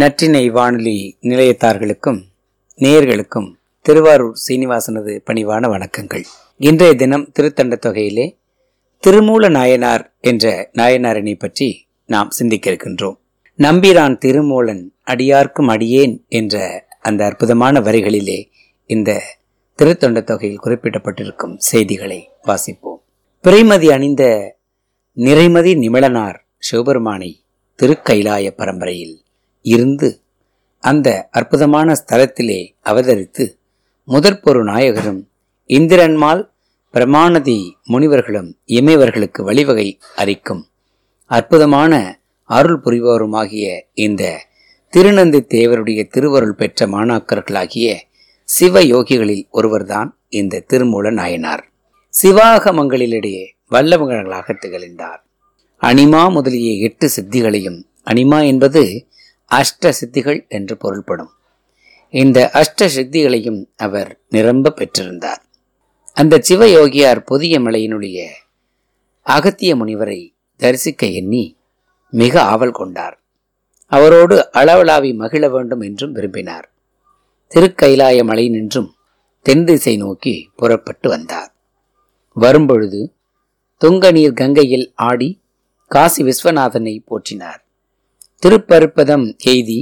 நற்றினை வானொலி நிலையத்தார்களுக்கும் நேயர்களுக்கும் திருவாரூர் சீனிவாசனது பணிவான வணக்கங்கள். இன்றைய தினம் திருத்தண்ட தொகையிலே திருமூல நாயனார் என்ற நாயனாரினை பற்றி நாம் சிந்திக்க இருக்கின்றோம் நம்பிரான் திருமூலன் அடியார்க்கும் அடியேன் என்ற அந்த அற்புதமான வரிகளிலே இந்த திருத்தொண்ட தொகையில் குறிப்பிடப்பட்டிருக்கும் செய்திகளை வாசிப்போம். பிறைமதி அணிந்த நிறைமதி நிமிழனார் சிவபெருமானை திருக்கைலாய பரம்பரையில் இருந்து அந்த அற்புதமான ஸ்தலத்திலே அவதரித்து முதற்பொரு நாயகரும் இந்திரன்மால் பிரமாணதி முனிவர்களும் இமைவர்களுக்கு வழிவகை அறிக்கும் அற்புதமான அருள் புரிபவருமாகிய இந்த திருநந்தி தேவருடைய திருவருள் பெற்ற மாணாக்கர்களாகிய சிவ யோகிகளில் ஒருவர்தான் இந்த திருமூல நாயனார். சிவாகமங்களிலிடையே வல்லவங்களாக திகழ்ந்தார். அனிமா முதலிய எட்டு சித்திகளையும் அனிமா என்பது அஷ்ட சித்திகள் என்று பொருள்படும். இந்த அஷ்ட சித்திகளையும் அவர் நிரம்ப பெற்றிருந்தார். அந்த சிவயோகியார் புதிய மலையினுடைய அகத்திய முனிவரை தரிசிக்க எண்ணி மிக ஆவல் கொண்டார். அவரோடு அளவலாவி மகிழ வேண்டும் என்றும் விரும்பினார். திருக்கைலாய மலை நின்றும் தென் திசை நோக்கி புறப்பட்டு வந்தார். வரும்பொழுது துங்க நீர் கங்கையில் ஆடி காசி விஸ்வநாதனை போற்றினார். திருப்பருப்பதம் எய்தி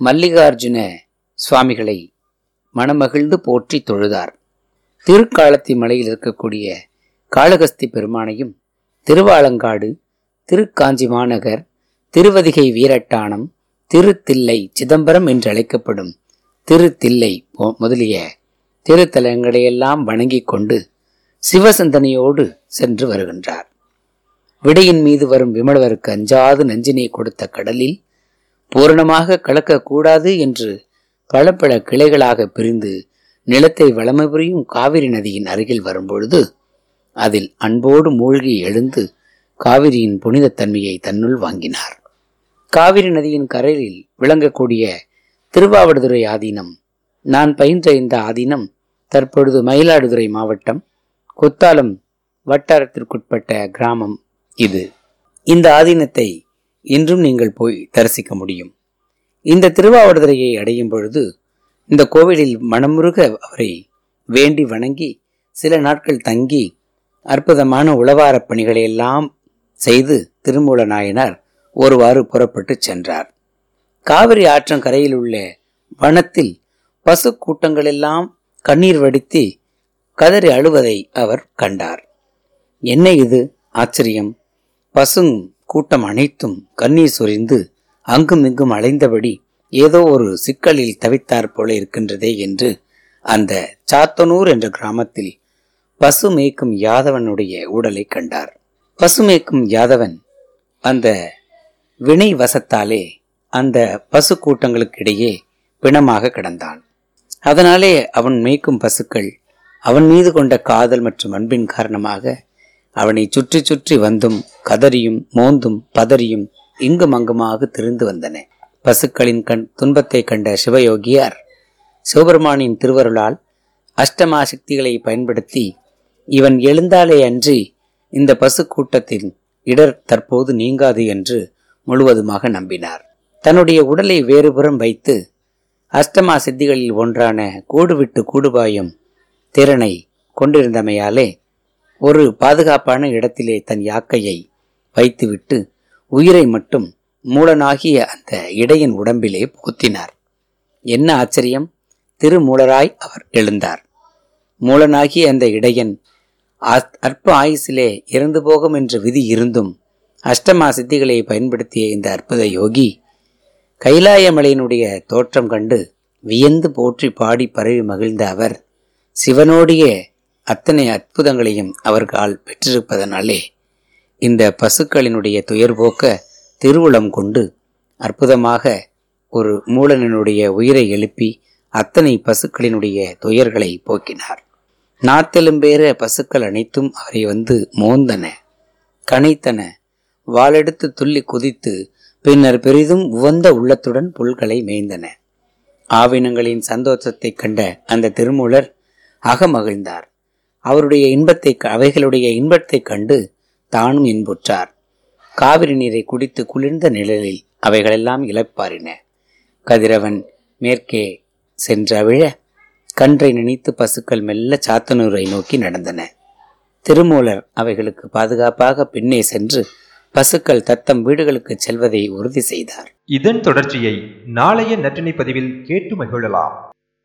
மல்லிகார்ஜுன சுவாமிகளை மனமகிழ்ந்து போற்றி தொழுதார். திருக்காலத்தி மலையில் இருக்கக்கூடிய காளகஸ்தி பெருமானையும் திருவாலங்காடு திருக்காஞ்சி மாநகர் திருவதிகை வீரட்டானம் திருத்தில்லை சிதம்பரம் என்று அழைக்கப்படும் திருத்தில்லை முதலிய திருத்தலங்களையெல்லாம் வணங்கிக் கொண்டு சிவசந்தனையோடு சென்று வருகின்றார். விடையின் மீது வரும் விமலவருக்கு அஞ்சாது நஞ்சினை கொடுத்த கடலில் பூரணமாக கலக்கக்கூடாது என்று பல பல கிளைகளாக பிரிந்து நிலத்தை வளமை புரியும் காவிரி நதியின் அருகில் வரும்பொழுது அதில் அன்போடு மூழ்கி எழுந்து காவிரியின் புனிதத்தன்மையை தன்னுள் வாங்கினார். காவிரி நதியின் கரையில் விளங்கக்கூடிய திருவாவடுதுறை ஆதீனம் நான் பயின்ற இந்த ஆதீனம் தற்பொழுது மயிலாடுதுறை மாவட்டம் குத்தாலம் வட்டாரத்திற்குட்பட்ட கிராமம் இது. இந்த ஆதீனத்தை இன்றும் நீங்கள் போய் தரிசிக்க முடியும். இந்த திருவாவடுதுறையை அடையும் பொழுது இந்த கோவிலில் மனமுருக அவரை வேண்டி வணங்கி சில நாட்கள் தங்கி அற்புதமான உளவாரப் பணிகளை எல்லாம் செய்து திருமூல நாயனார் ஒருவாறு புறப்பட்டு சென்றார். காவிரி ஆற்றங்கரையில் உள்ள வனத்தில் பசு கூட்டங்களெல்லாம் கண்ணீர் வடித்து கதறி அழுவதை அவர் கண்டார். என்ன இது? ஆச்சரியம்! பசுங் கூட்டம் அனைத்தும் கண்ணீர் சொரிந்து அங்கும் இங்கும் அலைந்தபடி ஏதோ ஒரு சிக்கலில் தவித்தார் போல இருக்கின்றதே என்று அந்த சாத்தனூர் என்ற கிராமத்தில் பசு மேய்க்கும் யாதவனுடைய உடலை கண்டார். பசு மேய்க்கும் யாதவன் அந்த வினை வசத்தாலே அந்த பசு கூட்டங்களுக்கு இடையே பிணமாக கிடந்தான். அதனாலே அவன் மேய்க்கும் பசுக்கள் அவன் மீது கொண்ட காதல் மற்றும் அன்பின் காரணமாக அவனை சுற்றி சுற்றி வந்தும் கதறியும் மோந்தும் பதறியும் இங்கும் அங்குமாக திரிந்து வந்தன. பசுக்களின் கண் துன்பத்தை கண்ட சிவயோகியார் சிவபெருமானின் திருவருளால் அஷ்டமா சக்திகளை பயன்படுத்தி இவன் எழுந்தாலே அன்றி இந்த பசு கூட்டத்தின் இடர் தற்போது நீங்காது என்று முழுவதுமாக நம்பினார். தன்னுடைய உடலை வேறுபுறம் வைத்து அஷ்டமா சித்திகளில் ஒன்றான கூடுவிட்டு கூடுபாயும் திறனை கொண்டிருந்தமையாலே ஒரு பாதுகாப்பான இடத்திலே தன் யாக்கையை வைத்துவிட்டு உயிரை மட்டும் மூலனாகிய அந்த இடையின் உடம்பிலே புகுத்தினார். என்ன ஆச்சரியம்? திருமூலராய் அவர் எழுந்தார். மூலனாகிய அந்த இடையன் அற்ப ஆயுசிலே இறந்து போகும் என்ற விதி இருந்தும் அஷ்டமா சித்திகளை பயன்படுத்திய இந்த அற்புத யோகி கைலாயமலையினுடைய தோற்றம் கண்டு வியந்து போற்றி பாடி பரவி மகிழ்ந்த அவர் சிவனோடைய அத்தனை அற்புதங்களையும் அவர்களால் பெற்றிருப்பதனாலே இந்த பசுக்களினுடைய துயர் போக்க திருவுளம் கொண்டு அற்புதமாக ஒரு மூலனினுடைய உயிரை எழுப்பி அத்தனை பசுக்களினுடைய துயர்களை போக்கினார். நாத்தெலும்பேற பசுக்கள் அனைத்தும் அவரை வந்து மோந்தன கனைத்தன வாளெடுத்து துள்ளி குதித்து பின்னர் பெரிதும் உவந்த உள்ளத்துடன் புல்களை மேய்ந்தன. ஆவினங்களின் சந்தோஷத்தைக் கண்ட அந்த திருமூலர் அகமகிழ்ந்தார். அவருடைய இன்பத்தை அவைகளுடைய இன்பத்தை கண்டு தானும் இன்புற்றார். காவிரி நீரை குடித்து குளிர்ந்த நிழலில் அவைகளெல்லாம் இழப்பாரின. கதிரவன் மேற்கே சென்றவிழ கன்றை நினைத்து பசுக்கள் மெல்ல சாத்தனூரை நோக்கி நடந்தன. திருமூலர் அவைகளுக்கு பாதுகாப்பாக பின்னே சென்று பசுக்கள் தத்தம் வீடுகளுக்கு செல்வதை உறுதி செய்தார். இதன் தொடர்ச்சியை நாளைய நற்றினை பதிவில் கேட்டு மகிழலாம்.